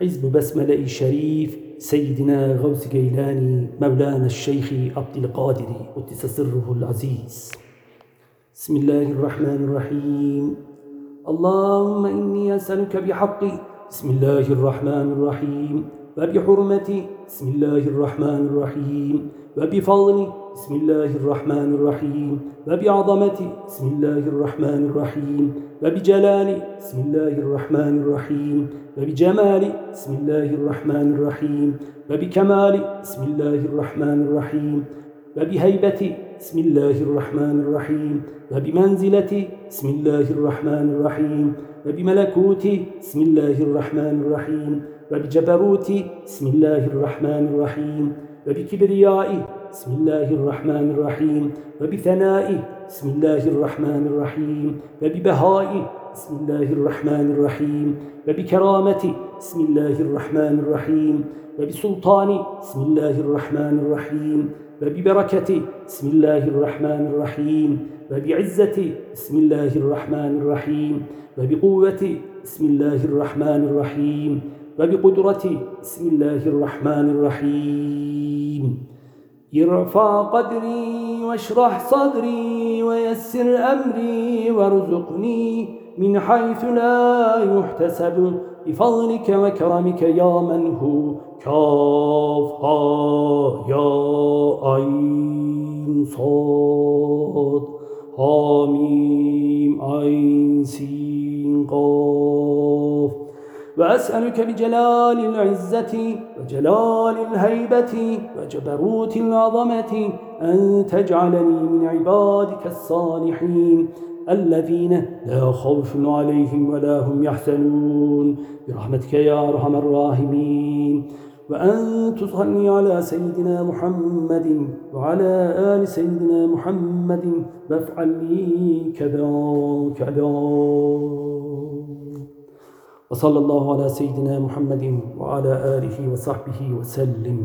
حزب بسملة شريف سيدنا غوث جيلاني مولانا الشيخ عبد القادر قدس سره العزيز. بسم الله الرحمن الرحيم. اللهم إني أسألك بحق بسم الله الرحمن الرحيم. وبحرمة بسم الله الرحمن الرحيم. وبفضل بسم الله الرحمن الرحيم. وبعظمة بسم الله الرحمن الرحيم. وبجلال بسم الله الرحمن الرحيم. وبجمال بسم الله الرحمن الرحيم. وبكمال بسم الله الرحمن الرحيم. وبهيبة بسم الله الرحمن الرحيم وبمنزلة بسم الله الرحمن الرحيم وبملكوت بسم الله الرحمن الرحيم وبجبروت بسم الله الرحمن الرحيم وبكبرياء بسم الله الرحمن الرحيم وبثناء بسم الله الرحمن الرحيم وببهاء بسم الله الرحمن الرحيم وبكرامة بسم الله الرحمن الرحيم وبسلطان بسم الله الرحمن الرحيم وببركة بسم الله الرحمن الرحيم. وبعزة بسم الله الرحمن الرحيم. وبقوة بسم الله الرحمن الرحيم. وبقدرة بسم الله الرحمن الرحيم. ارفع قدري واشرح صدري ويسر أمري وارزقني من حيث لا يحتسب. بفضلك وكرمك يا من هو. صاد حاميم عين سين قاف. وأسألك بجلال العزة وجلال الهيبة وجبروت العظمة أن تجعلني من عبادك الصالحين الذين لا خوف عليهم ولا هم يحزنون. برحمتك يا أرحم الراحمين. وأن تصلي على سيدنا محمد وعلى آل سيدنا محمد وافعل لي كذا كذا وصلى الله على سيدنا محمد وعلى آله وصحبه وسلم.